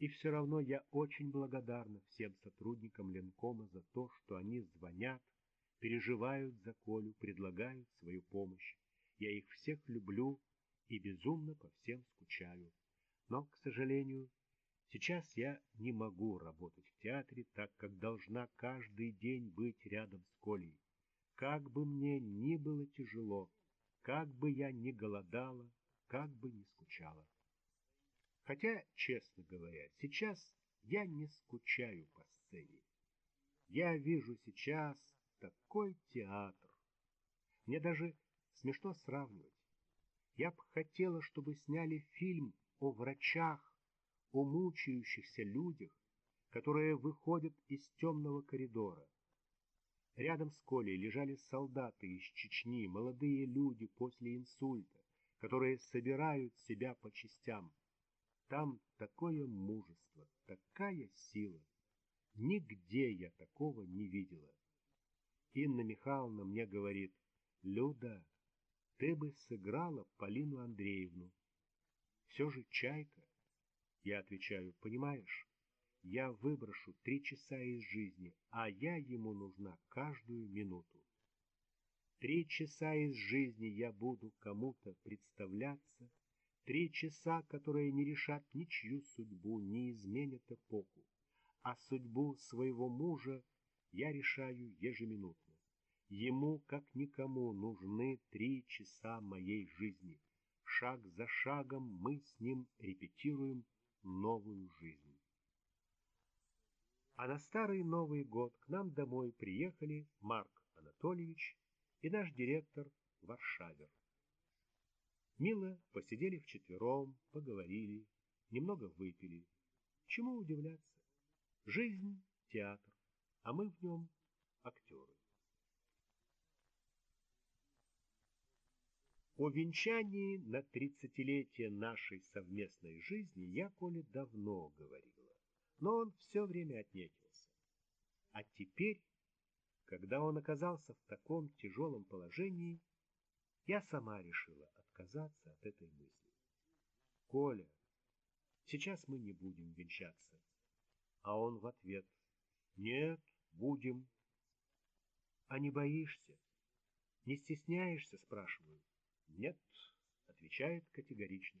И все равно я очень благодарна всем сотрудникам Ленкома за то, что они звонят, переживают за Колю, предлагают свою помощь. Я их всех люблю и безумно по всем скучаю. Но, к сожалению, сейчас я не могу работать в театре, так как должна каждый день быть рядом с Колей. Как бы мне ни было тяжело, как бы я ни голодала, как бы ни скучала. Хотя, честно говоря, сейчас я не скучаю по сцене. Я вижу сейчас такой театр. Мне даже смешно сравнивать. Я бы хотела, чтобы сняли фильм о врачах, о мучающихся людях, которые выходят из темного коридора. Рядом с Колей лежали солдаты из Чечни, молодые люди после инсульта, которые собирают себя по частям. Там такое мужество, такая сила. Нигде я такого не видела. Инна Михайловна мне говорит, «Люда, ты бы сыграла Полину Андреевну. Все же чайка». Я отвечаю, «Понимаешь, я выброшу три часа из жизни, а я ему нужна каждую минуту. Три часа из жизни я буду кому-то представляться, Три часа, которые не решат ничью судьбу, не изменят эпоху. А судьбу своего мужа я решаю ежеминутно. Ему, как никому, нужны три часа моей жизни. Шаг за шагом мы с ним репетируем новую жизнь. А на старый Новый год к нам домой приехали Марк Анатольевич и наш директор Варшавер. Мило посидели вчетвером, поговорили, немного выпили. Чему удивляться? Жизнь — театр, а мы в нем — актеры. О венчании на тридцатилетие нашей совместной жизни я Коле давно говорила, но он все время отнекился. А теперь, когда он оказался в таком тяжелом положении, я сама решила отказаться от этой мысли. «Коля, сейчас мы не будем венчаться». А он в ответ «Нет, будем». «А не боишься? Не стесняешься?» — спрашиваю. «Нет», — отвечает категорично.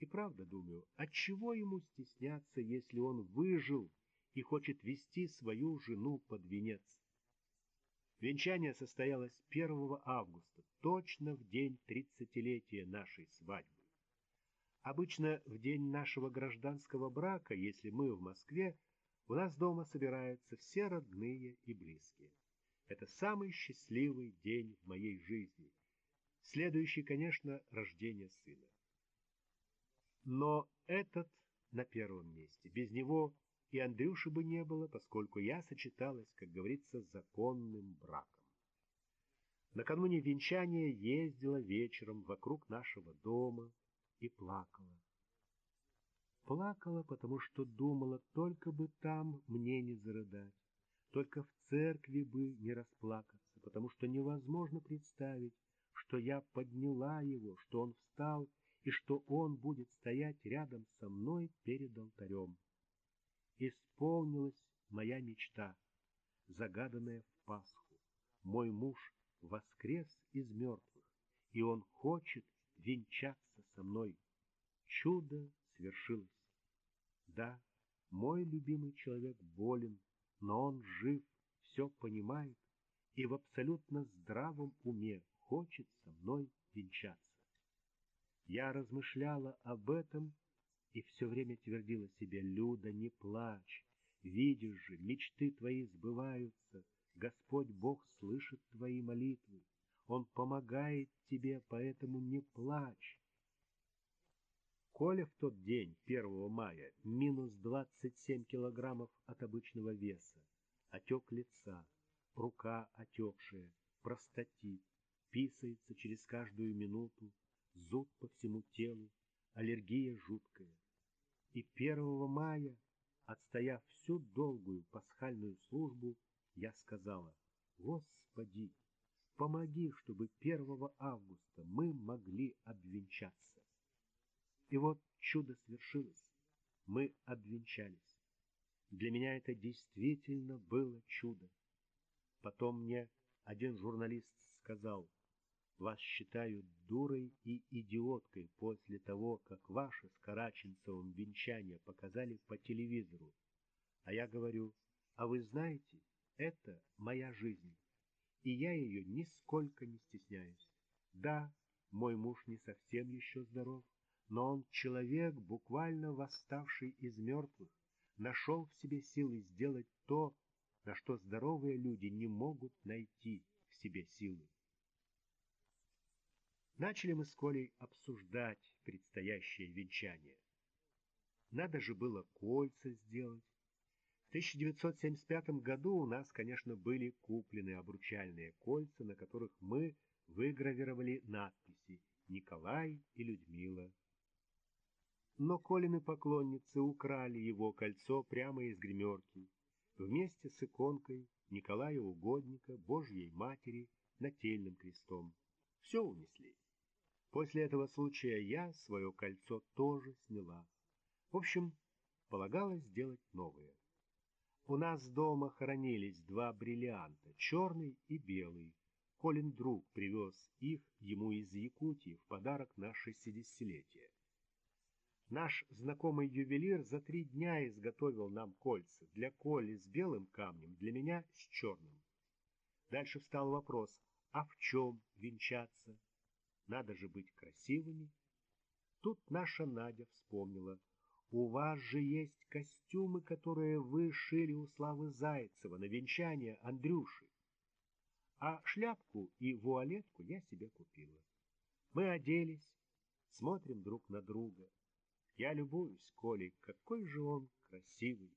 И правда думаю, отчего ему стесняться, если он выжил и хочет вести свою жену под венец? Венчание состоялось 1 августа, точно в день тридцатилетия нашей свадьбы. Обычно в день нашего гражданского брака, если мы в Москве, у нас дома собираются все родные и близкие. Это самый счастливый день в моей жизни. Следующий, конечно, рождение сына. Но этот на первом месте. Без него и Андрюши бы не было, поскольку я сочеталась, как говорится, законным браком. Накануне венчания ездила вечером вокруг нашего дома и плакала. Плакала, потому что думала, только бы там мне не зарыдать, только в церкви бы не расплакаться, потому что невозможно представить, что я подняла его, что он встал и что он будет стоять рядом со мной перед алтарем исполнилась моя мечта, загаданная в Пасху. Мой муж воскрес из мертвых, и он хочет венчаться со мной. Чудо свершилось. Да, мой любимый человек болен, но он жив, все понимает и в абсолютно здравом уме хочет со мной венчаться. Я размышляла об этом и все время твердила себе, «Люда, не плачь, видишь же, мечты твои сбываются, Господь Бог слышит твои молитвы, Он помогает тебе, поэтому не плачь». Коля в тот день, 1 мая, минус 27 килограммов от обычного веса, отек лица, рука отекшая, простатит, писается через каждую минуту, зуд по всему телу, аллергия жуткая. И 1 мая, отстояв всю долгую пасхальную службу, я сказала, «Господи, помоги, чтобы 1 августа мы могли обвенчаться». И вот чудо свершилось. Мы обвенчались. Для меня это действительно было чудо. Потом мне один журналист сказал, вас считают дурой и идиоткой после того, как ваше с Караченцевым венчание показали по телевизору. А я говорю, а вы знаете, это моя жизнь, и я ее нисколько не стесняюсь. Да, мой муж не совсем еще здоров, но он человек, буквально восставший из мертвых, нашел в себе силы сделать то, на что здоровые люди не могут найти в себе силы. Начали мы с Колей обсуждать предстоящее венчание. Надо же было кольца сделать. В 1975 году у нас, конечно, были куплены обручальные кольца, на которых мы выгравировали надписи «Николай и Людмила». Но Колины поклонницы украли его кольцо прямо из гримерки, вместе с иконкой Николая Угодника, Божьей Матери, нательным крестом. Все унесли. После этого случая я свое кольцо тоже сняла. В общем, полагалось сделать новое. У нас дома хранились два бриллианта, черный и белый. Колин друг привез их ему из Якутии в подарок на шестидесятилетие. Наш знакомый ювелир за три дня изготовил нам кольца. Для Коли с белым камнем, для меня с черным. Дальше встал вопрос, а в чем венчаться? Надо же быть красивыми. Тут наша Надя вспомнила. У вас же есть костюмы, которые вы шили у Славы Зайцева на венчание Андрюши. А шляпку и вуалетку я себе купила. Мы оделись, смотрим друг на друга. Я любуюсь Колей, какой же он красивый.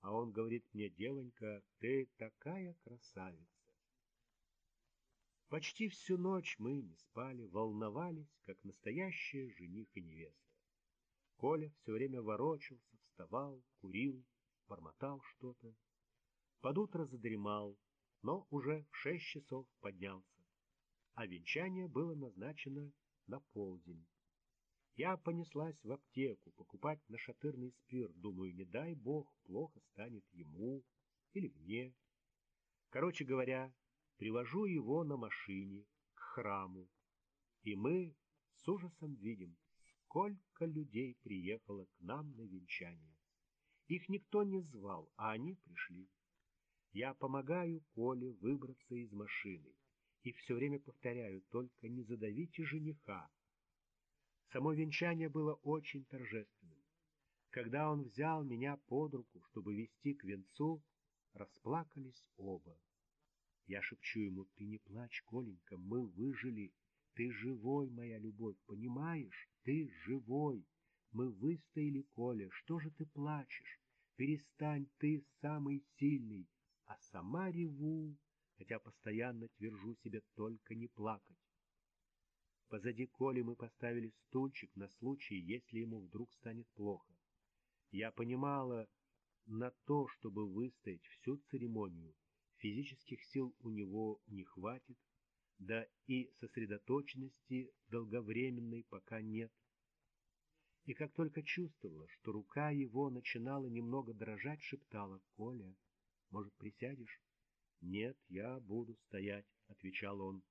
А он говорит мне, девонька, ты такая красавица. Почти всю ночь мы не спали, волновались, как настоящие жених и невеста. Коля все время ворочался, вставал, курил, бормотал что-то. Под утро задремал, но уже в шесть часов поднялся, а венчание было назначено на полдень. Я понеслась в аптеку покупать нашатырный спирт. Думаю, не дай бог, плохо станет ему или мне. Короче говоря, привожу его на машине к храму. И мы с ужасом видим, сколько людей приехало к нам на венчание. Их никто не звал, а они пришли. Я помогаю Коле выбраться из машины и все время повторяю, только не задавите жениха, Само венчание было очень торжественным. Когда он взял меня под руку, чтобы вести к венцу, расплакались оба. Я шепчу ему, ты не плачь, Коленька, мы выжили. Ты живой, моя любовь, понимаешь? Ты живой. Мы выстояли, Коля, что же ты плачешь? Перестань, ты самый сильный. А сама реву, хотя постоянно твержу себе только не плакать. Позади Коли мы поставили стульчик на случай, если ему вдруг станет плохо. Я понимала, на то, чтобы выстоять всю церемонию, физических сил у него не хватит, да и сосредоточенности долговременной пока нет. И как только чувствовала, что рука его начинала немного дрожать, шептала, «Коля, может, присядешь?» «Нет, я буду стоять», — отвечал он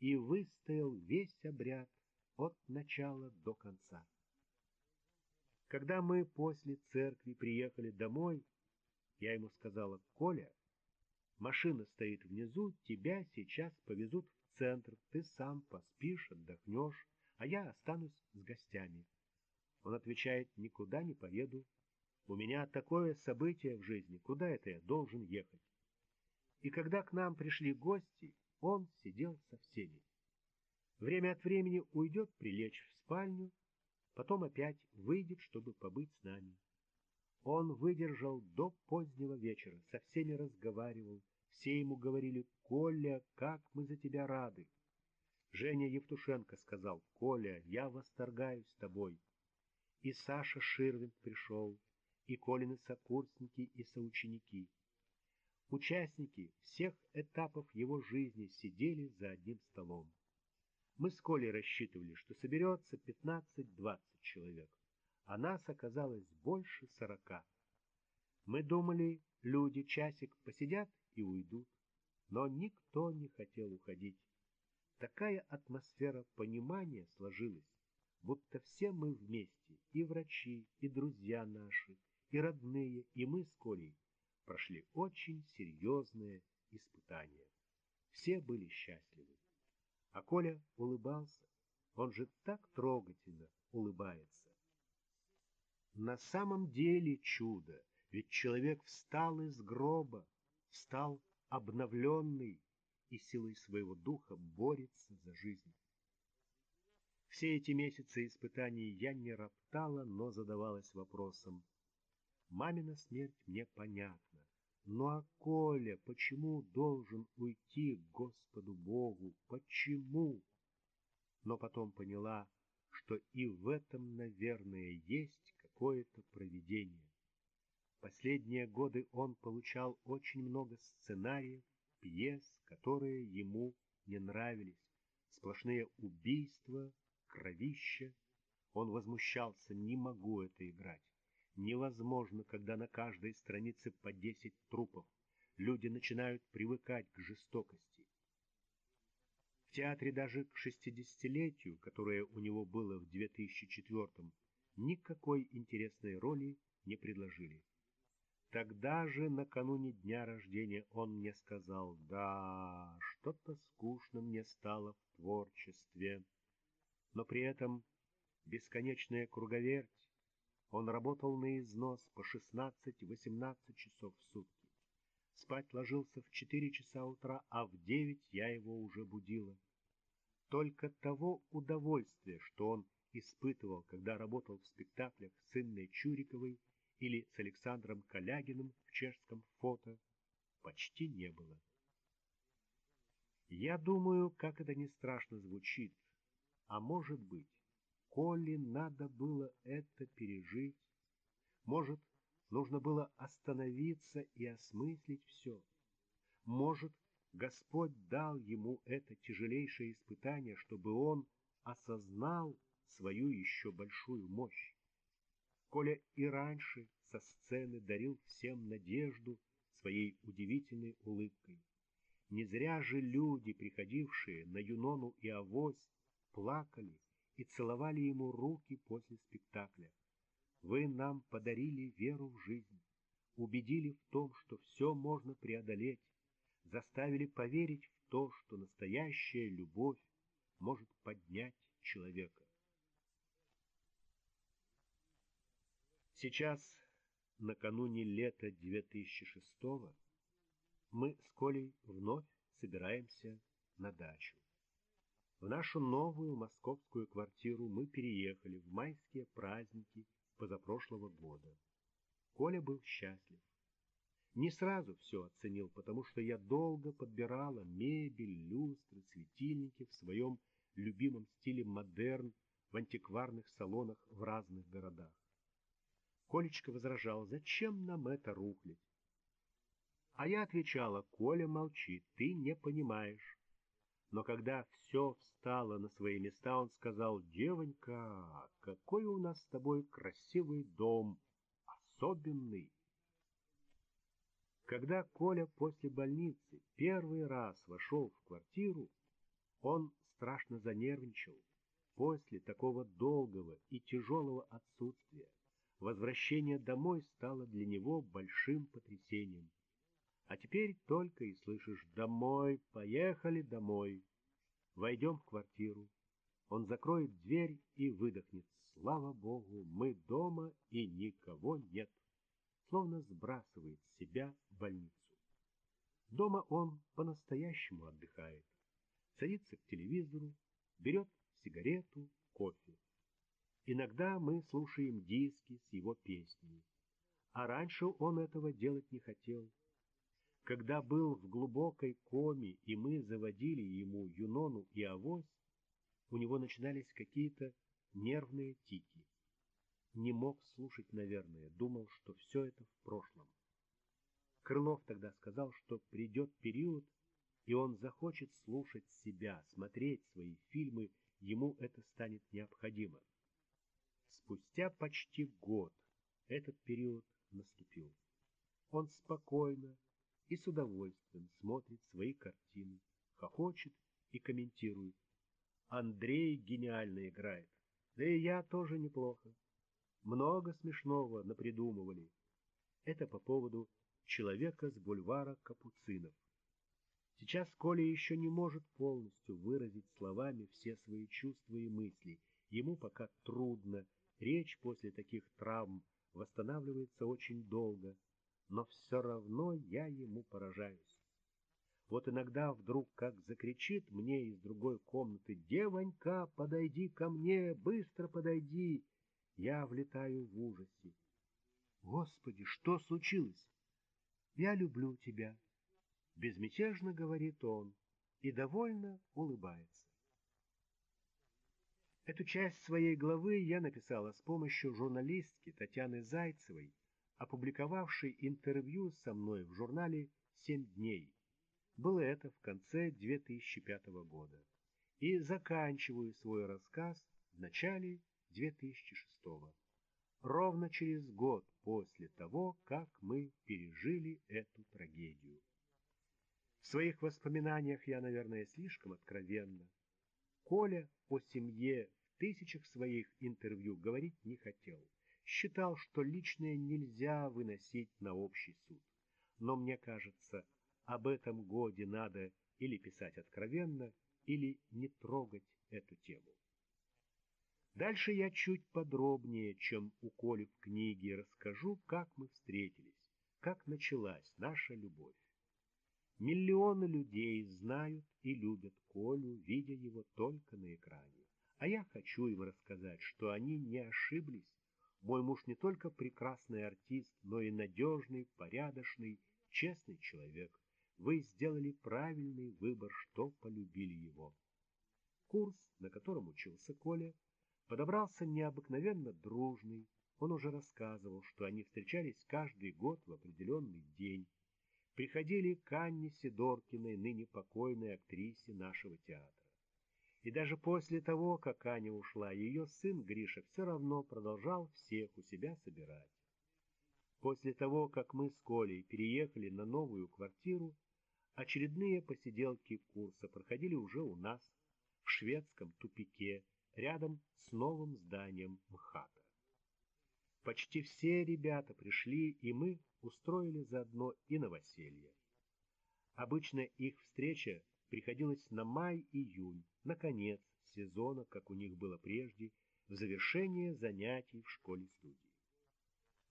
и выстоял весь обряд от начала до конца. Когда мы после церкви приехали домой, я ему сказала, «Коля, машина стоит внизу, тебя сейчас повезут в центр, ты сам поспишь, отдохнешь, а я останусь с гостями». Он отвечает, «Никуда не поеду. У меня такое событие в жизни, куда это я должен ехать?» И когда к нам пришли гости, он сидел со всеми. Время от времени уйдет прилечь в спальню, потом опять выйдет, чтобы побыть с нами. Он выдержал до позднего вечера, со всеми разговаривал, все ему говорили «Коля, как мы за тебя рады!» Женя Евтушенко сказал «Коля, я восторгаюсь тобой!» И Саша Ширвин пришел, и Колины сокурсники и соученики. Участники всех этапов его жизни сидели за одним столом. Мы с Колей рассчитывали, что соберется 15-20 человек, а нас оказалось больше сорока. Мы думали, люди часик посидят и уйдут, но никто не хотел уходить. Такая атмосфера понимания сложилась, будто все мы вместе, и врачи, и друзья наши, и родные, и мы с Колей, прошли очень серьезное испытание. Все были счастливы. А Коля улыбался, он же так трогательно улыбается. На самом деле чудо, ведь человек встал из гроба, встал обновленный и силой своего духа борется за жизнь. Все эти месяцы испытаний я не роптала, но задавалась вопросом. Мамина смерть мне понятна. Ну а Коля почему должен уйти к Господу Богу? Почему? Но потом поняла, что и в этом, наверное, есть какое-то провидение. Последние годы он получал очень много сценариев, пьес, которые ему не нравились. Сплошные убийства, кровища. Он возмущался, не могу это играть. Невозможно, когда на каждой странице по десять трупов. Люди начинают привыкать к жестокости. В театре даже к шестидесятилетию, которое у него было в 2004 никакой интересной роли не предложили. Тогда же, накануне дня рождения, он мне сказал, да, что-то скучно мне стало в творчестве. Но при этом бесконечная круговерть, он работал на износ по 16-18 часов в сутки. Спать ложился в 4 часа утра, а в 9 я его уже будила. Только того удовольствия, что он испытывал, когда работал в спектаклях с Инной Чуриковой или с Александром Калягиным в чешском фото, почти не было. Я думаю, как это не страшно звучит, а может быть, Коле надо было это пережить, может, нужно было остановиться и осмыслить все. Может, Господь дал ему это тяжелейшее испытание, чтобы он осознал свою еще большую мощь. Коля и раньше со сцены дарил всем надежду своей удивительной улыбкой. Не зря же люди, приходившие на Юнону и Авось, плакали и целовали ему руки после спектакля. Вы нам подарили веру в жизнь, убедили в том, что все можно преодолеть, заставили поверить в то, что настоящая любовь может поднять человека. Сейчас, накануне лета 2006 мы с Колей вновь собираемся на дачу. В нашу новую московскую квартиру мы переехали в майские праздники позапрошлого года. Коля был счастлив. Не сразу все оценил, потому что я долго подбирала мебель, люстры, светильники в своем любимом стиле модерн в антикварных салонах в разных городах. Колечка возражал, зачем нам это рухлить? А я отвечала, Коля, молчи, ты не понимаешь. Но когда все встало на свои места, он сказал, девонька, какой у нас с тобой красивый дом, особенный. Когда Коля после больницы первый раз вошел в квартиру, он страшно занервничал. После такого долгого и тяжелого отсутствия Возвращение домой стало для него большим потрясением. А теперь только и слышишь «домой, поехали домой». Войдем в квартиру. Он закроет дверь и выдохнет. Слава Богу, мы дома и никого нет. Словно сбрасывает с себя больницу. Дома он по-настоящему отдыхает. Садится к телевизору, берет сигарету, кофе. Иногда мы слушаем диски с его песнями. А раньше он этого делать не хотел. Когда был в глубокой коме, и мы заводили ему Юнону и Авось, у него начинались какие-то нервные тики. Не мог слушать, наверное, думал, что все это в прошлом. Крылов тогда сказал, что придет период, и он захочет слушать себя, смотреть свои фильмы, ему это станет необходимо. Спустя почти год этот период наступил. Он спокойно и с удовольствием смотрит свои картины, хохочет и комментирует. Андрей гениально играет, да и я тоже неплохо. Много смешного напридумывали. Это по поводу человека с бульвара Капуцинов. Сейчас Коля еще не может полностью выразить словами все свои чувства и мысли. Ему пока трудно, речь после таких травм восстанавливается очень долго, но все равно я ему поражаюсь. Вот иногда вдруг как закричит мне из другой комнаты «Девонька, подойди ко мне, быстро подойди!» Я влетаю в ужасе. «Господи, что случилось?» «Я люблю тебя», — безмятежно говорит он и довольно улыбается. Эту часть своей главы я написала с помощью журналистки Татьяны Зайцевой, опубликовавшей интервью со мной в журнале «Семь дней». Было это в конце 2005 года. И заканчиваю свой рассказ в начале 2006 ровно через год после того, как мы пережили эту трагедию. В своих воспоминаниях я, наверное, слишком откровенна. Коля о семье в тысячах своих интервью говорить не хотел. Считал, что личное нельзя выносить на общий суд. Но мне кажется, об этом годе надо или писать откровенно, или не трогать эту тему. Дальше я чуть подробнее, чем у Коли в книге, расскажу, как мы встретились, как началась наша любовь. Миллионы людей знают и любят Колю, видя его только на экране. А я хочу им рассказать, что они не ошиблись. Мой муж не только прекрасный артист, но и надежный, порядочный, честный человек. Вы сделали правильный выбор, что полюбили его. Курс, на котором учился Коля, подобрался необыкновенно дружный. Он уже рассказывал, что они встречались каждый год в определенный день. Приходили к Анне Сидоркиной, ныне покойной актрисе нашего театра. И даже после того, как Аня ушла, ее сын Гриша все равно продолжал всех у себя собирать. После того, как мы с Колей переехали на новую квартиру, очередные посиделки курса проходили уже у нас, в шведском тупике, рядом с новым зданием МХАТа. Почти все ребята пришли, и мы устроили заодно и новоселье. Обычно их встреча приходилась на май-июнь, на конец сезона, как у них было прежде, в завершение занятий в школе-студии.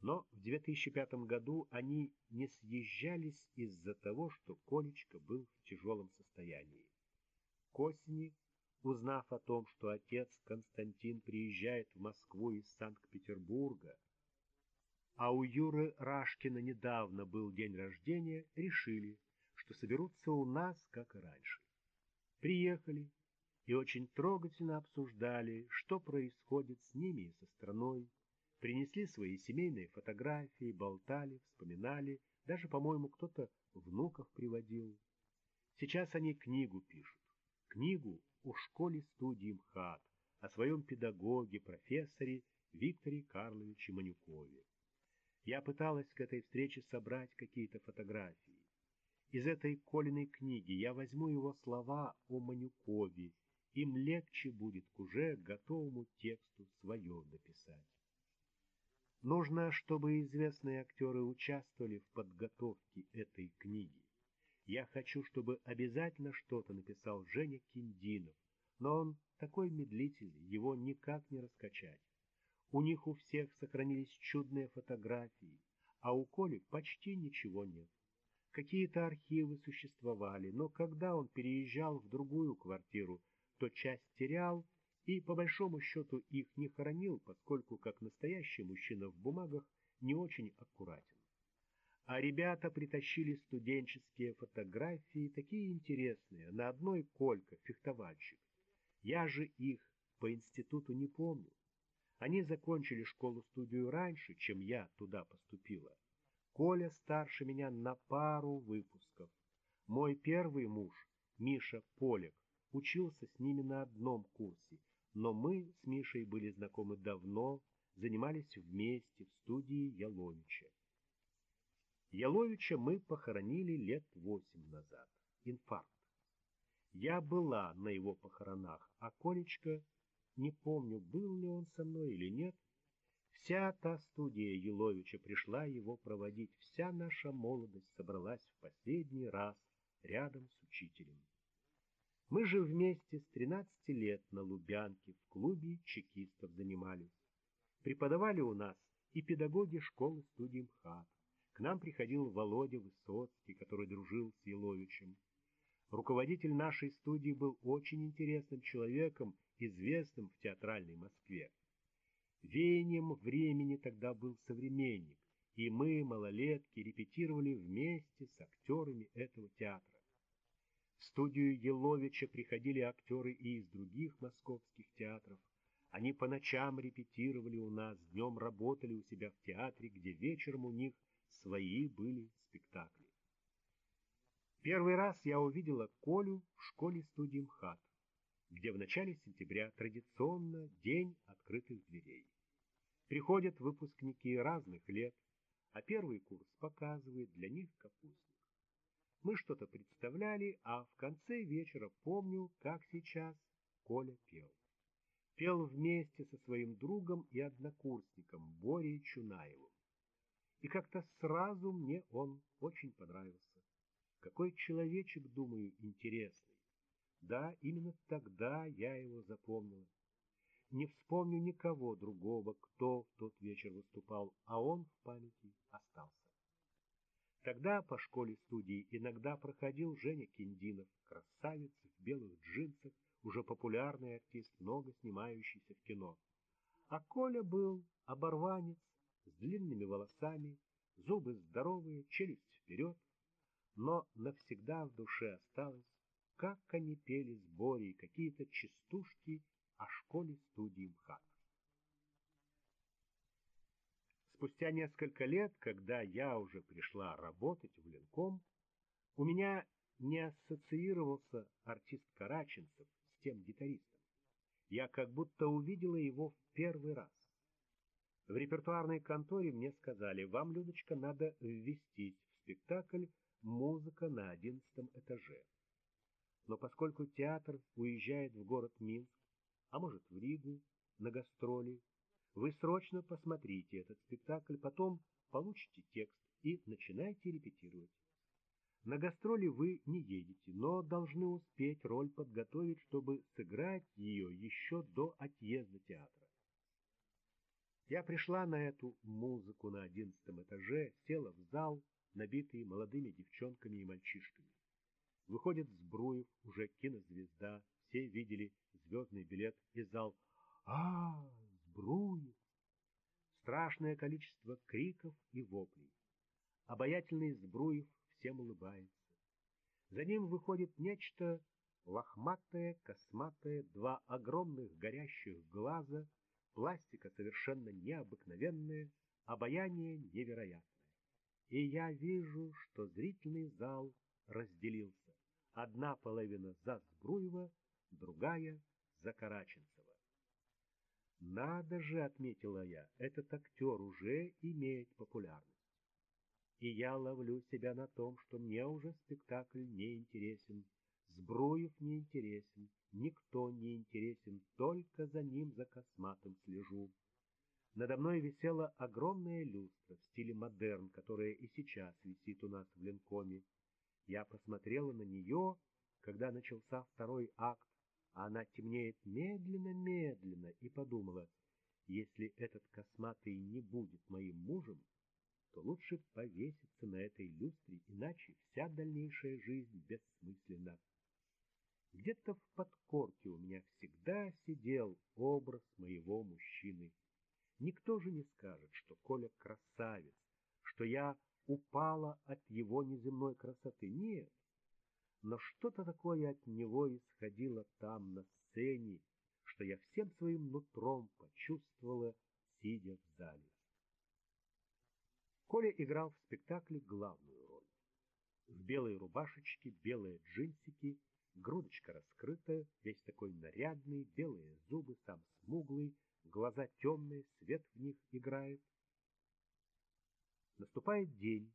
Но в 2005 году они не съезжались из-за того, что Колечка был в тяжелом состоянии. К осени Узнав о том, что отец Константин приезжает в Москву из Санкт-Петербурга, а у Юры Рашкина недавно был день рождения, решили, что соберутся у нас, как и раньше. Приехали и очень трогательно обсуждали, что происходит с ними и со страной, принесли свои семейные фотографии, болтали, вспоминали, даже, по-моему, кто-то внуков приводил. Сейчас они книгу пишут, книгу о школе-студии МХАТ, о своем педагоге, профессоре Викторе Карловиче Манюкове. Я пыталась к этой встрече собрать какие-то фотографии. Из этой Колиной книги я возьму его слова о Манюкове, им легче будет к уже готовому тексту свое дописать. Нужно, чтобы известные актеры участвовали в подготовке этой книги. Я хочу, чтобы обязательно что-то написал Женя Киндинов, но он такой медлительный, его никак не раскачать. У них у всех сохранились чудные фотографии, а у Коли почти ничего нет. Какие-то архивы существовали, но когда он переезжал в другую квартиру, то часть терял и, по большому счету, их не хранил, поскольку, как настоящий мужчина в бумагах, не очень аккуратен. А ребята притащили студенческие фотографии, такие интересные, на одной Колька, фехтовальщик. Я же их по институту не помню. Они закончили школу-студию раньше, чем я туда поступила. Коля старше меня на пару выпусков. Мой первый муж, Миша Полек, учился с ними на одном курсе, но мы с Мишей были знакомы давно, занимались вместе в студии Яловича. Яловича мы похоронили лет восемь назад. Инфаркт. Я была на его похоронах, а Колечка, не помню, был ли он со мной или нет, вся та студия Еловича пришла его проводить, вся наша молодость собралась в последний раз рядом с учителем. Мы же вместе с 13 лет на Лубянке в клубе чекистов занимались. Преподавали у нас и педагоги школы-студии МХАТ. К нам приходил Володя Высоцкий, который дружил с Еловичем. Руководитель нашей студии был очень интересным человеком, известным в театральной Москве. Веянием времени тогда был современник, и мы, малолетки, репетировали вместе с актерами этого театра. В студию Еловича приходили актеры и из других московских театров. Они по ночам репетировали у нас, днем работали у себя в театре, где вечером у них свои были спектакли. Первый раз я увидела Колю в школе-студии МХАТ, где в начале сентября традиционно день открытых дверей. Приходят выпускники разных лет, а первый курс показывает для них капустник. Мы что-то представляли, а в конце вечера помню, как сейчас Коля пел. Пел вместе со своим другом и однокурсником Борей Чунаевым. И как-то сразу мне он очень понравился. Какой человечек, думаю, интересный. Да, именно тогда я его запомнила. Не вспомню никого другого, кто в тот вечер выступал, а он в памяти остался. Тогда по школе-студии иногда проходил Женя Киндинов, красавец в белых джинсах, уже популярный артист, много снимающийся в кино. А Коля был оборванец с длинными волосами, зубы здоровые, челюсть вперед, но навсегда в душе осталось, как они пели с Борей какие-то частушки о школе-студии МХАТ. Спустя несколько лет, когда я уже пришла работать в Ленком, у меня не ассоциировался артист Караченцев с тем гитаристом. Я как будто увидела его в первый раз. В репертуарной конторе мне сказали, вам, Людочка, надо ввестись в спектакль «Музыка на одиннадцатом этаже». Но поскольку театр уезжает в город Минск, а может в Ригу, на гастроли, вы срочно посмотрите этот спектакль, потом получите текст и начинайте репетировать. На гастроли вы не едете, но должны успеть роль подготовить, чтобы сыграть ее еще до отъезда театра. Я пришла на эту музыку на одиннадцатом этаже, села в зал, набитый молодыми девчонками и мальчишками. Выходит Сбруев, уже кинозвезда, все видели звездный билет, и зал «А, Збруев!» Страшное количество криков и воплей. Обаятельный Збруев всем улыбается. За ним выходит нечто лохматое, косматое, два огромных горящих глаза, пластика совершенно необыкновенная, обаяние невероятное. И я вижу, что зрительный зал разделился. Одна половина за Збруева, другая за Караченцева. Надо же, отметила я, этот актер уже имеет популярность. И я ловлю себя на том, что мне уже спектакль не интересен, Сбруев не интересен, никто не интересен, только за ним, за косматым слежу. Надо мной висела огромная люстра в стиле модерн, которая и сейчас висит у нас в Ленкоме. Я посмотрела на нее, когда начался второй акт, а она темнеет медленно-медленно, и подумала, если этот косматый не будет моим мужем, то лучше повеситься на этой люстре, иначе вся дальнейшая жизнь бессмысленна. Где-то в подкорке у меня всегда сидел образ моего мужчины. Никто же не скажет, что Коля красавец, что я упала от его неземной красоты. Нет, но что-то такое от него исходило там, на сцене, что я всем своим нутром почувствовала, сидя в зале. Коля играл в спектакле главную роль. В белой рубашечке, белые джинсики, грудочка раскрытая, весь такой нарядный, белые зубы, сам смуглый, глаза темные, свет в них играет. Наступает день,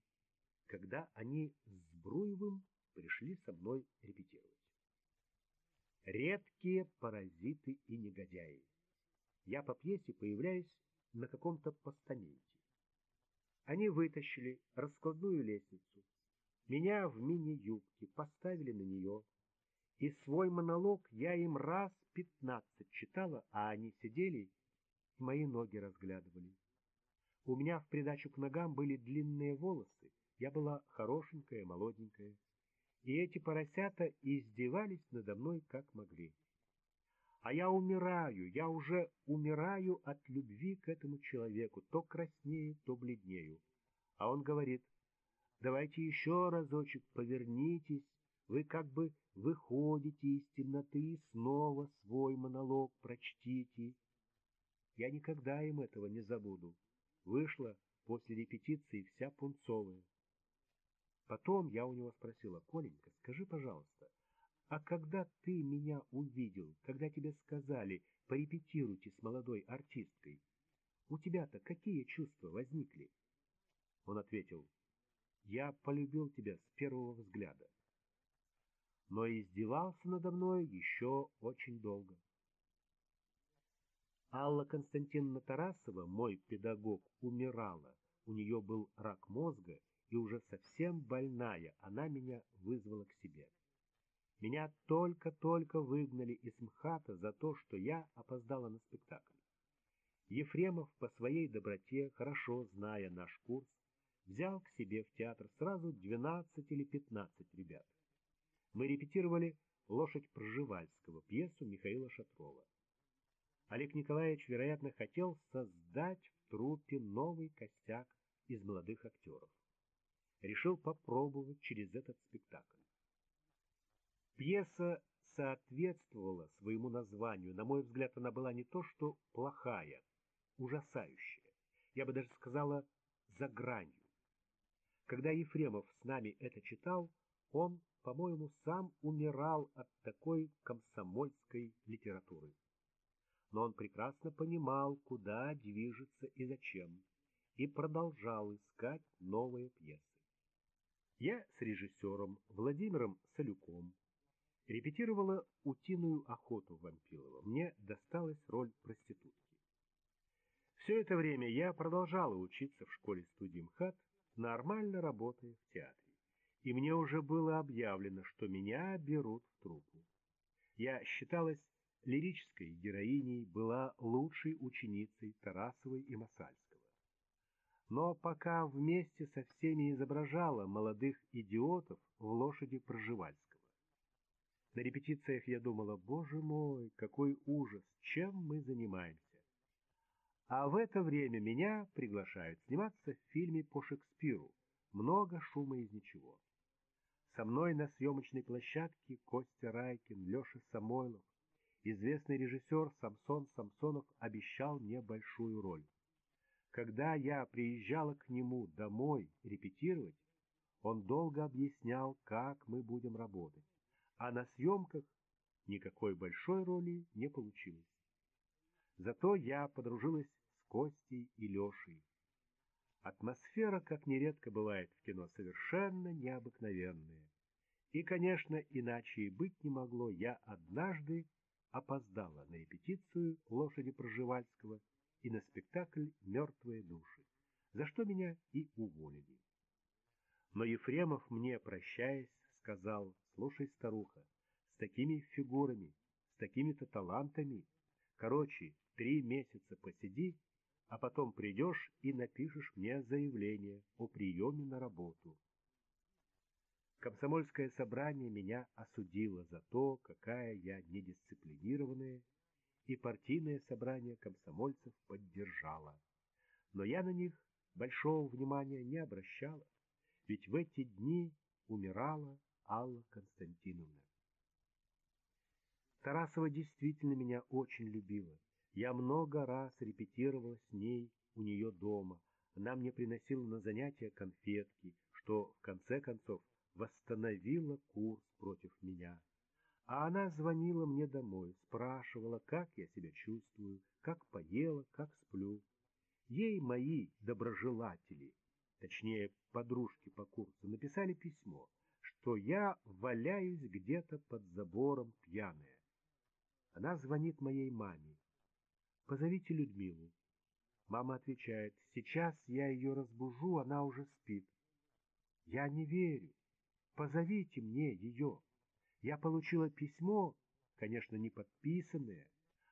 когда они с Бруевым пришли со мной репетировать. Редкие паразиты и негодяи. Я по пьесе появляюсь на каком-то постаменте. Они вытащили раскладную лестницу, меня в мини-юбке поставили на нее, и свой монолог я им раз пятнадцать читала, а они сидели и мои ноги разглядывали. У меня в придачу к ногам были длинные волосы, я была хорошенькая, молоденькая, и эти поросята издевались надо мной как могли. А я умираю, я уже умираю от любви к этому человеку, то краснею, то бледнею. А он говорит, давайте еще разочек повернитесь, вы как бы выходите из темноты и снова свой монолог прочтите. Я никогда им этого не забуду. Вышла после репетиции вся пунцовая. Потом я у него спросила, «Коленька, скажи, пожалуйста, а когда ты меня увидел, когда тебе сказали, порепетируйте с молодой артисткой, у тебя-то какие чувства возникли?» Он ответил, «Я полюбил тебя с первого взгляда» но издевался надо мной еще очень долго. Алла Константиновна Тарасова, мой педагог, умирала. У нее был рак мозга, и уже совсем больная она меня вызвала к себе. Меня только-только выгнали из МХАТа за то, что я опоздала на спектакль. Ефремов по своей доброте, хорошо зная наш курс, взял к себе в театр сразу 12 или 15 ребят мы репетировали «Лошадь Пржевальского», пьесу Михаила Шатрова. Олег Николаевич, вероятно, хотел создать в труппе новый костяк из молодых актеров. Решил попробовать через этот спектакль. Пьеса соответствовала своему названию. На мой взгляд, она была не то что плохая, ужасающая. Я бы даже сказала, за гранью. Когда Ефремов с нами это читал, он по-моему, сам умирал от такой комсомольской литературы. Но он прекрасно понимал, куда движется и зачем, и продолжал искать новые пьесы. Я с режиссером Владимиром Солюком репетировала «Утиную охоту» Вампилова. Мне досталась роль проститутки. Все это время я продолжала учиться в школе-студии МХАТ, нормально работая в театре и мне уже было объявлено, что меня берут в труппу. Я считалась лирической героиней, была лучшей ученицей Тарасовой и Масальского. Но пока вместе со всеми изображала молодых идиотов в лошади Проживальского. На репетициях я думала, боже мой, какой ужас, чем мы занимаемся. А в это время меня приглашают сниматься в фильме по Шекспиру «Много шума из ничего». Со мной на съемочной площадке Костя Райкин, Леша Самойлов. Известный режиссер Самсон Самсонов обещал мне большую роль. Когда я приезжала к нему домой репетировать, он долго объяснял, как мы будем работать, а на съемках никакой большой роли не получилось. Зато я подружилась с Костей и Лешей. Атмосфера, как нередко бывает в кино, совершенно необыкновенная. И, конечно, иначе и быть не могло, я однажды опоздала на репетицию «Лошади Проживальского» и на спектакль «Мертвые души», за что меня и уволили. Но Ефремов мне, прощаясь, сказал, «Слушай, старуха, с такими фигурами, с такими-то талантами, короче, три месяца посиди, а потом придешь и напишешь мне заявление о приеме на работу. Комсомольское собрание меня осудило за то, какая я недисциплинированная, и партийное собрание комсомольцев поддержало. Но я на них большого внимания не обращала, ведь в эти дни умирала Алла Константиновна. Тарасова действительно меня очень любила. Я много раз репетировала с ней у нее дома. Она мне приносила на занятия конфетки, что, в конце концов, восстановила курс против меня. А она звонила мне домой, спрашивала, как я себя чувствую, как поела, как сплю. Ей мои доброжелатели, точнее, подружки по курсу, написали письмо, что я валяюсь где-то под забором пьяная. Она звонит моей маме. «Позовите Людмилу». Мама отвечает, «Сейчас я ее разбужу, она уже спит». Я не верю. Позовите мне ее. Я получила письмо, конечно, не подписанное.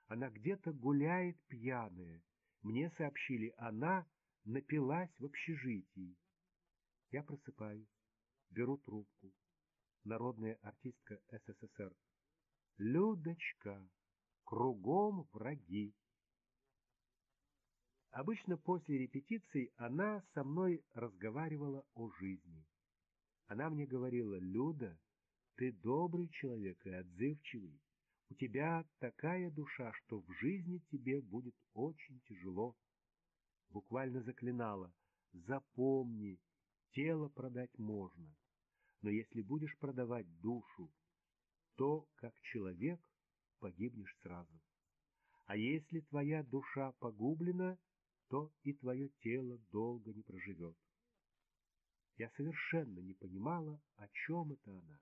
Она где-то гуляет пьяная. Мне сообщили, она напилась в общежитии. Я просыпаюсь, беру трубку. Народная артистка СССР. Людочка, кругом враги. Обычно после репетиций она со мной разговаривала о жизни. Она мне говорила, Люда, ты добрый человек и отзывчивый. У тебя такая душа, что в жизни тебе будет очень тяжело. Буквально заклинала, запомни, тело продать можно, но если будешь продавать душу, то, как человек, погибнешь сразу. А если твоя душа погублена, то и твое тело долго не проживет. Я совершенно не понимала, о чем это она.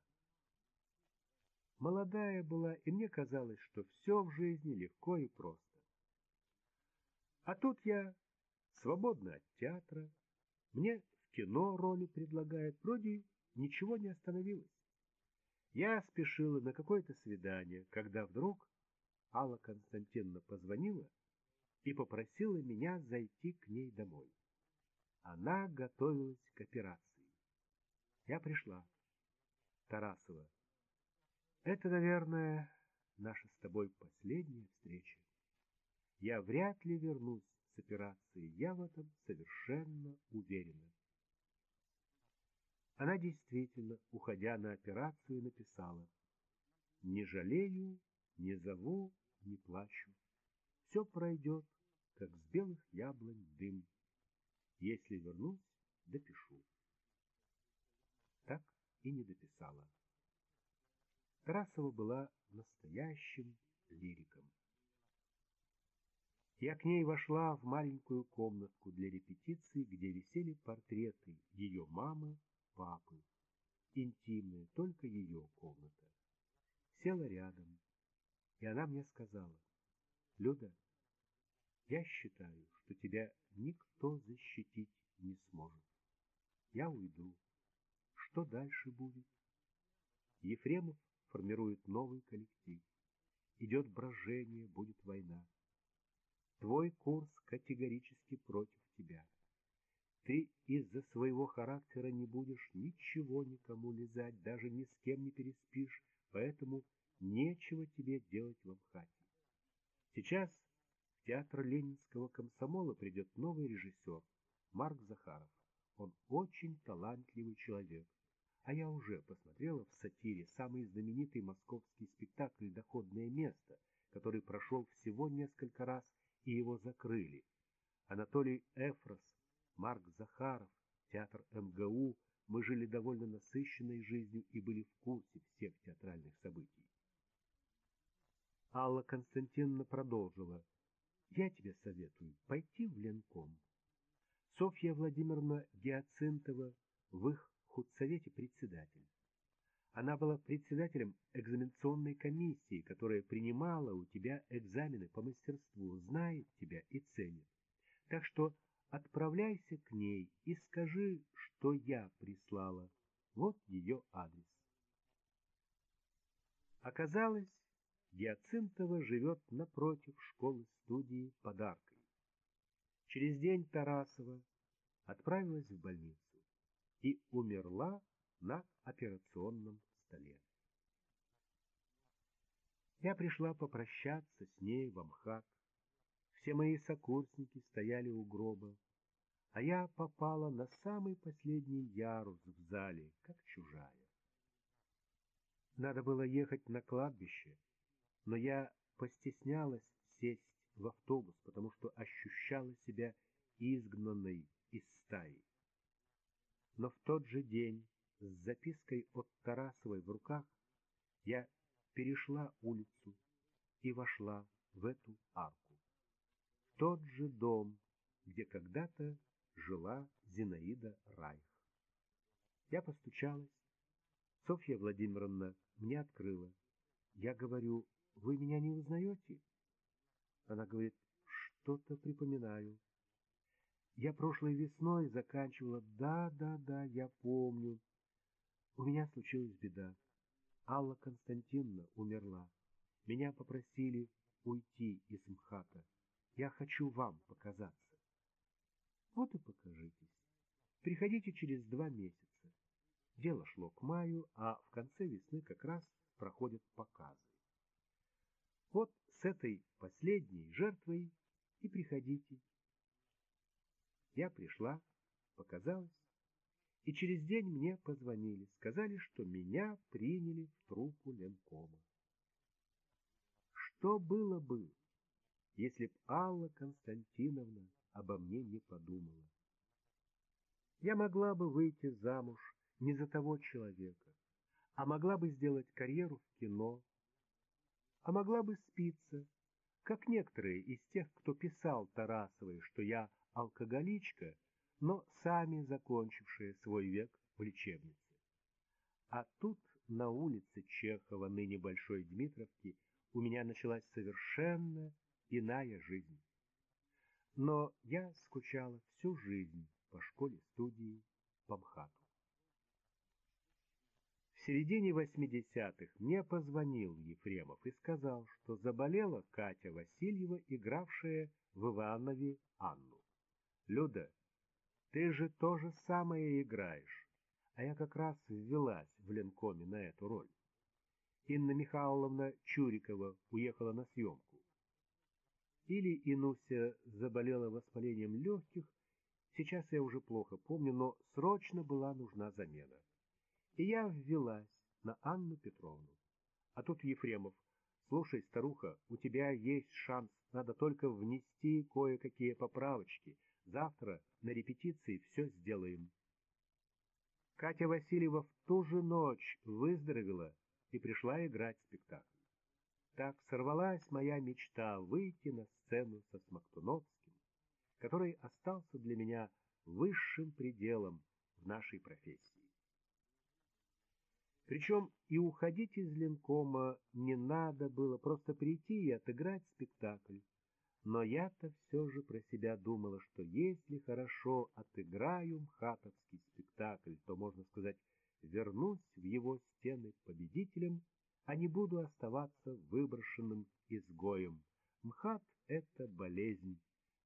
Молодая была, и мне казалось, что все в жизни легко и просто. А тут я свободна от театра, мне в кино роли предлагают, вроде ничего не остановилось. Я спешила на какое-то свидание, когда вдруг Алла Константиновна позвонила и попросила меня зайти к ней домой. Она готовилась к операции. Я пришла. Тарасова. Это, наверное, наша с тобой последняя встреча. Я вряд ли вернусь с операции, я в этом совершенно уверена. Она действительно, уходя на операцию, написала «Не жалею, не зову, не плачу. Все пройдет, как с белых яблонь дым. Если вернусь, допишу. Так и не дописала. Тарасова была настоящим лириком. Я к ней вошла в маленькую комнатку для репетиции, где висели портреты ее мамы, папы. Интимная, только ее комната. Села рядом, и она мне сказала, «Люда, я считаю, что тебя никто защитить не сможет. Я уйду. Что дальше будет? Ефремов формирует новый коллектив. Идет брожение, будет война. Твой курс категорически против тебя. Ты из-за своего характера не будешь ничего никому лизать, даже ни с кем не переспишь, поэтому нечего тебе делать в Амхате. Сейчас театр Ленинского комсомола придет новый режиссер, Марк Захаров. Он очень талантливый человек. А я уже посмотрела в сатире самый знаменитый московский спектакль «Доходное место», который прошел всего несколько раз, и его закрыли. Анатолий Эфрос, Марк Захаров, театр МГУ, мы жили довольно насыщенной жизнью и были в курсе всех театральных событий. Алла Константиновна продолжила. Я тебе советую пойти в Ленком. Софья Владимировна Гиацинтова в их худсовете председатель. Она была председателем экзаменационной комиссии, которая принимала у тебя экзамены по мастерству, знает тебя и ценит. Так что отправляйся к ней и скажи, что я прислала. Вот ее адрес. Оказалось, Гиацинтова живет напротив школы-студии подаркой. Через день Тарасова отправилась в больницу и умерла на операционном столе. Я пришла попрощаться с ней в Амхат. Все мои сокурсники стояли у гроба, а я попала на самый последний ярус в зале, как чужая. Надо было ехать на кладбище, но я постеснялась сесть в автобус, потому что ощущала себя изгнанной из стаи. Но в тот же день с запиской от Тарасовой в руках я перешла улицу и вошла в эту арку. Тот же дом, где когда-то жила Зинаида Райх. Я постучалась. Софья Владимировна мне открыла. Я говорю, вы меня не узнаете? Она говорит, что-то припоминаю. Я прошлой весной заканчивала. Да, да, да, я помню. У меня случилась беда. Алла Константиновна умерла. Меня попросили уйти из МХАТа. Я хочу вам показаться. Вот и покажитесь. Приходите через два месяца. Дело шло к маю, а в конце весны как раз проходят показы. Вот с этой последней жертвой и приходите. Я пришла, показалась, и через день мне позвонили, сказали, что меня приняли в труппу Ленкома. Что было бы, если б Алла Константиновна обо мне не подумала? Я могла бы выйти замуж не за того человека, а могла бы сделать карьеру в кино, а могла бы спиться, как некоторые из тех, кто писал Тарасовой, что я алкоголичка, но сами закончившие свой век в лечебнице. А тут на улице Чехова, ныне Большой Дмитровки, у меня началась совершенно иная жизнь. Но я скучала всю жизнь по школе-студии, по МХАТу. Середине 80-х мне позвонил Ефремов и сказал, что заболела Катя Васильева, игравшая в Иванове Анну. «Люда, ты же то же самое играешь, а я как раз ввелась в Ленкоме на эту роль. Инна Михайловна Чурикова уехала на съемку. Или Инуся заболела воспалением легких, сейчас я уже плохо помню, но срочно была нужна замена. И я ввелась на Анну Петровну. А тут Ефремов. Слушай, старуха, у тебя есть шанс, надо только внести кое-какие поправочки. Завтра на репетиции все сделаем. Катя Васильева в ту же ночь выздоровела и пришла играть спектакль. Так сорвалась моя мечта выйти на сцену со Смоктуновским, который остался для меня высшим пределом в нашей профессии. Причем и уходить из Ленкома не надо было, просто прийти и отыграть спектакль. Но я-то все же про себя думала, что если хорошо отыграю мхатовский спектакль, то, можно сказать, вернусь в его стены победителем, а не буду оставаться выброшенным изгоем. МХАТ — это болезнь.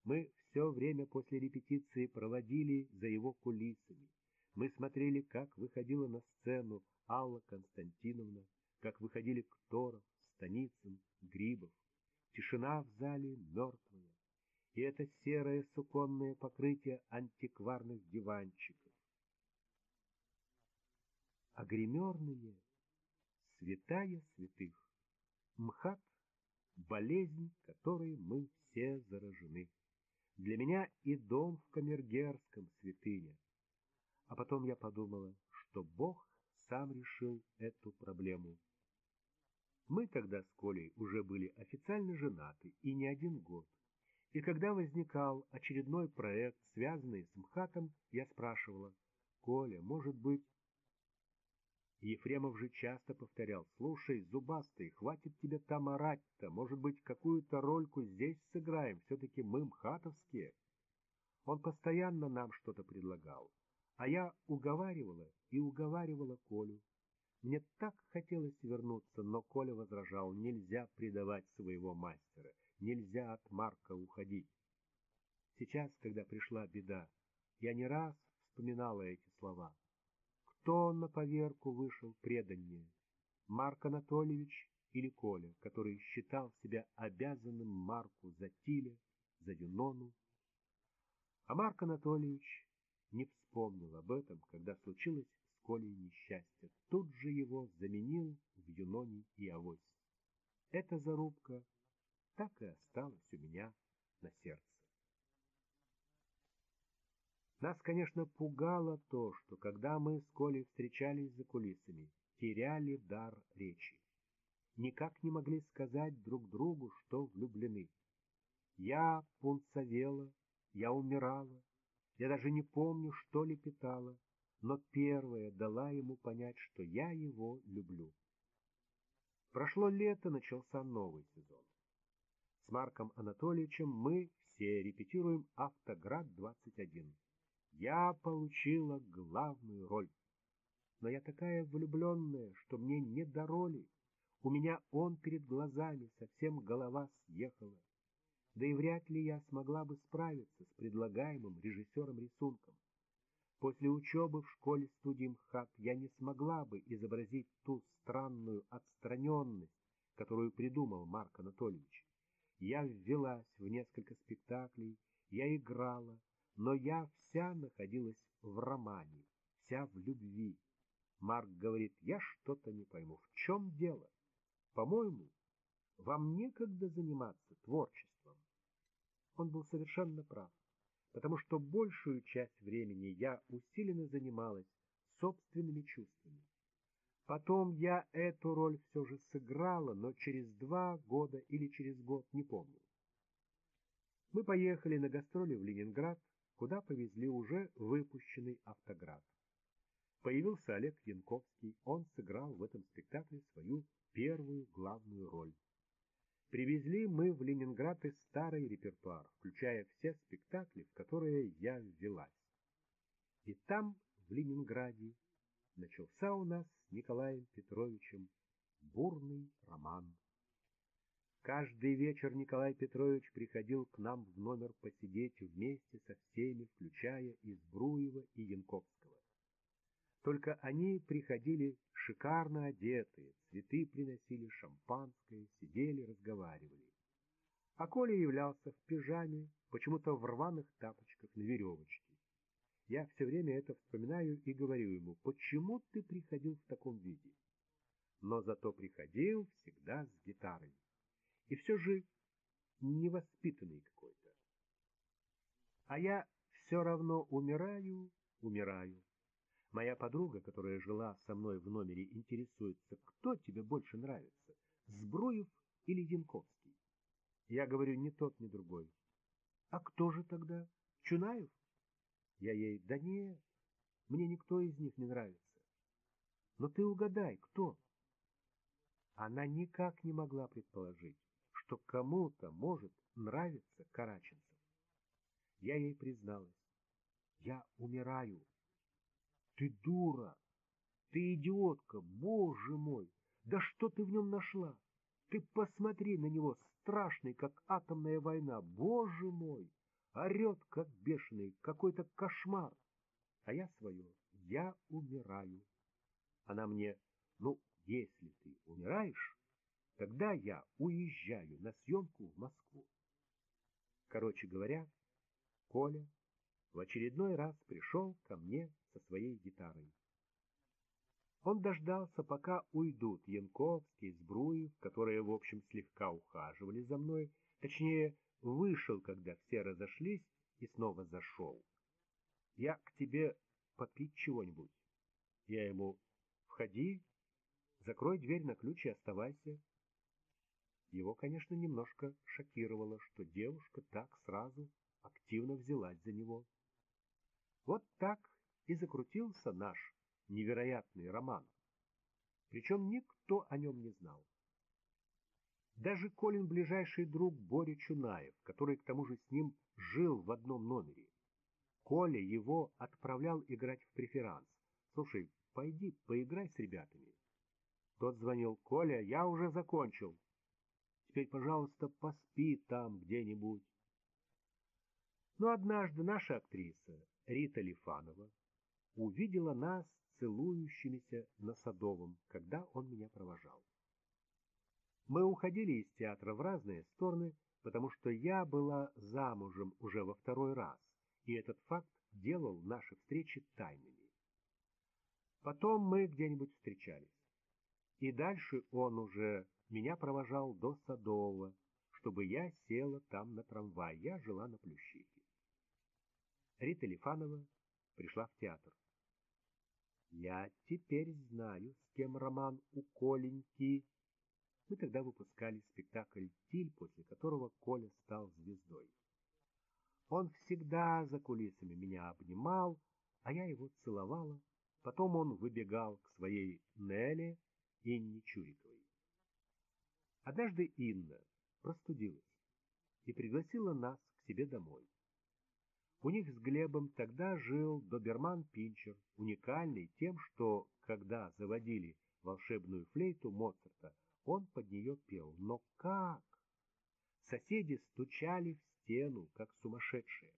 Мы все время после репетиции проводили за его кулисами. Мы смотрели, как выходила на сцену Алла Константиновна, как выходили Кторов, Станицын, Грибов. Тишина в зале мертвая, и это серое суконное покрытие антикварных диванчиков а гримерные — святая святых. МХАТ — болезнь, которой мы все заражены. Для меня и дом в Камергерском святыня. А потом я подумала, что Бог сам решил эту проблему. Мы тогда с Колей уже были официально женаты и не один год. И когда возникал очередной проект, связанный с МХАТом, я спрашивала, «Коля, может быть, Ефремов же часто повторял, «Слушай, зубастый, хватит тебе там орать-то, может быть, какую-то рольку здесь сыграем, все-таки мы мхатовские». Он постоянно нам что-то предлагал, а я уговаривала и уговаривала Колю. Мне так хотелось вернуться, но Коля возражал, нельзя предавать своего мастера, нельзя от Марка уходить. Сейчас, когда пришла беда, я не раз вспоминала эти слова. Кто на поверку вышел преданнее, Марк Анатольевич или Коля, который считал себя обязанным Марку за Тиля, за Юнону? А Марк Анатольевич не вспомнил об этом, когда случилось с Колей несчастье. Тут же его заменил в Юноне и Авось. Эта зарубка так и осталась у меня на сердце. Нас, конечно, пугало то, что когда мы с Колей встречались за кулисами, теряли дар речи. никак не могли сказать друг другу, что влюблены. Я пунцовела, я умирала, я даже не помню, что лепетала, но первая дала ему понять, что я его люблю. Прошло лето, начался новый сезон. С Марком Анатольевичем мы все репетируем «Автоград-21». Я получила главную роль. Но я такая влюбленная, что мне не до роли. У меня он перед глазами, совсем голова съехала. Да и вряд ли я смогла бы справиться с предлагаемым режиссером рисунком. После учебы в школе-студии МХАТ я не смогла бы изобразить ту странную отстраненность, которую придумал Марк Анатольевич. Я ввелась в несколько спектаклей, я играла, но я вся находилась в романе, вся в любви. Марк говорит, я что-то не пойму, в чем дело? По-моему, вам некогда заниматься творчеством. Он был совершенно прав, потому что большую часть времени я усиленно занималась собственными чувствами. Потом я эту роль все же сыграла, но через два года или через год, не помню. Мы поехали на гастроли в Ленинград, куда повезли уже выпущенный автограф. Появился Олег Янковский, он сыграл в этом спектакле свою первую главную роль. Привезли мы в Ленинград и старый репертуар, включая все спектакли, в которые я ввелась. И там, в Ленинграде, начался у нас с Николаем Петровичем бурный роман. Каждый вечер Николай Петрович приходил к нам в номер посидеть вместе со всеми, включая Избруева и Янковского. Только они приходили шикарно одетые, цветы приносили, шампанское, сидели, разговаривали. А Коля являлся в пижаме, почему-то в рваных тапочках на веревочке. Я все время это вспоминаю и говорю ему, почему ты приходил в таком виде? Но зато приходил всегда с гитарой. И все же невоспитанный какой-то. А я все равно умираю, умираю. Моя подруга, которая жила со мной в номере, интересуется, кто тебе больше нравится, Сбруев или Янковский? Я говорю, ни тот, ни другой. А кто же тогда? Чунаев? Я ей, да нет, мне никто из них не нравится. Но ты угадай, кто? Она никак не могла предположить, что кому-то может нравиться Караченцев. Я ей призналась. Я умираю. Ты дура! Ты идиотка! Боже мой! Да что ты в нем нашла? Ты посмотри на него, страшный, как атомная война! Боже мой! Орет, как бешеный, какой-то кошмар! А я свое, я умираю. Она мне, ну, если ты умираешь, тогда я уезжаю на съемку в Москву. Короче говоря, Коля в очередной раз пришел ко мне со своей гитарой. Он дождался, пока уйдут Янковский, Сбруев, которые, в общем, слегка ухаживали за мной, точнее, вышел, когда все разошлись, и снова зашел. «Я к тебе попить чего-нибудь». Я ему «Входи, закрой дверь на ключ и оставайся». Его, конечно, немножко шокировало, что девушка так сразу активно взялась за него. Вот так и закрутился наш невероятный роман. Причем никто о нем не знал. Даже Колин ближайший друг Боря Чунаев, который к тому же с ним жил в одном номере. Коля его отправлял играть в преферанс. «Слушай, пойди поиграй с ребятами». Тот звонил, «Коля, я уже закончил. Теперь, пожалуйста, поспи там где-нибудь». Но однажды наша актриса Рита Лифанова увидела нас целующимися на Садовом, когда он меня провожал. Мы уходили из театра в разные стороны, потому что я была замужем уже во второй раз, и этот факт делал наши встречи тайными. Потом мы где-нибудь встречались. И дальше он уже меня провожал до Садового, чтобы я села там на трамвай. Я жила на Плющихе. Рита Лифанова пришла в театр. Я теперь знаю, с кем роман у Коленьки. Мы тогда выпускали спектакль «Тиль», после которого Коля стал звездой. Он всегда за кулисами меня обнимал, а я его целовала. Потом он выбегал к своей Нелле Инне Чуриковой. Однажды Инна простудилась и пригласила нас к себе домой. У них с Глебом тогда жил доберман Пинчер, уникальный тем, что, когда заводили волшебную флейту Моцарта, он под нее пел. Но как? Соседи стучали в стену, как сумасшедшие.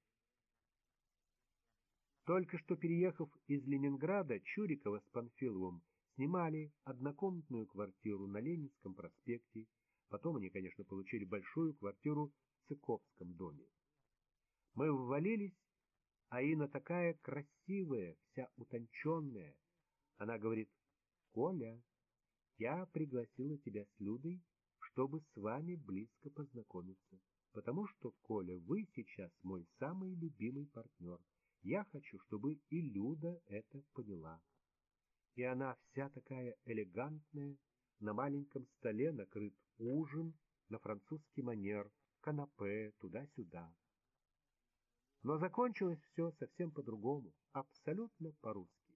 Только что переехав из Ленинграда, Чурикова с Панфиловым снимали однокомнатную квартиру на Ленинском проспекте. Потом они, конечно, получили большую квартиру в Цыковском доме. Мы ввалились, а Инна такая красивая, вся утонченная. Она говорит, «Коля, я пригласила тебя с Людой, чтобы с вами близко познакомиться, потому что, Коля, вы сейчас мой самый любимый партнер. Я хочу, чтобы и Люда это поняла». И она вся такая элегантная, на маленьком столе накрыт ужин на французский манер, канапе, туда-сюда. Но закончилось все совсем по-другому, абсолютно по-русски.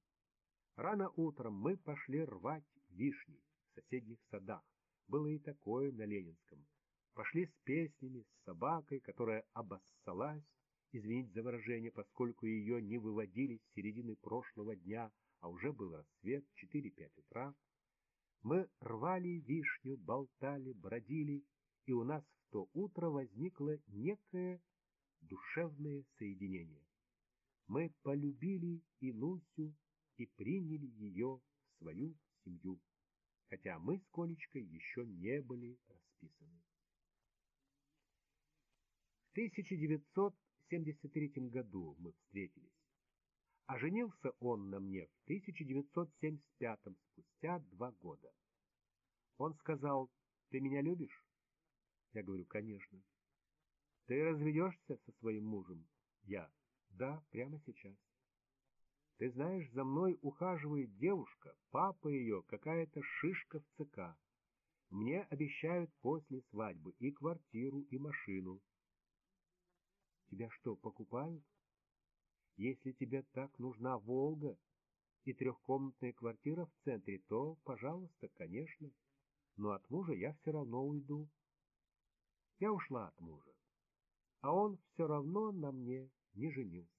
Рано утром мы пошли рвать вишни в соседних садах. Было и такое на Ленинском. Пошли с песнями, с собакой, которая обоссалась, извините за выражение, поскольку ее не выводили с середины прошлого дня, а уже был рассвет, 4-5 утра. Мы рвали вишню, болтали, бродили, и у нас в то утро возникло некое душевное соединение. Мы полюбили Инусю и приняли ее в свою семью, хотя мы с Колечкой еще не были расписаны. В 1973 году мы встретились, а женился он на мне в 1975 спустя два года. Он сказал, ты меня любишь? Я говорю, конечно. Ты разведешься со своим мужем? Я. Да, прямо сейчас. Ты знаешь, за мной ухаживает девушка, папа ее какая-то шишка в ЦК. Мне обещают после свадьбы и квартиру, и машину. Тебя что, покупают? Если тебе так нужна Волга и трехкомнатная квартира в центре, то, пожалуйста, конечно. Но от мужа я все равно уйду. Я ушла от мужа а он все равно на мне не женился.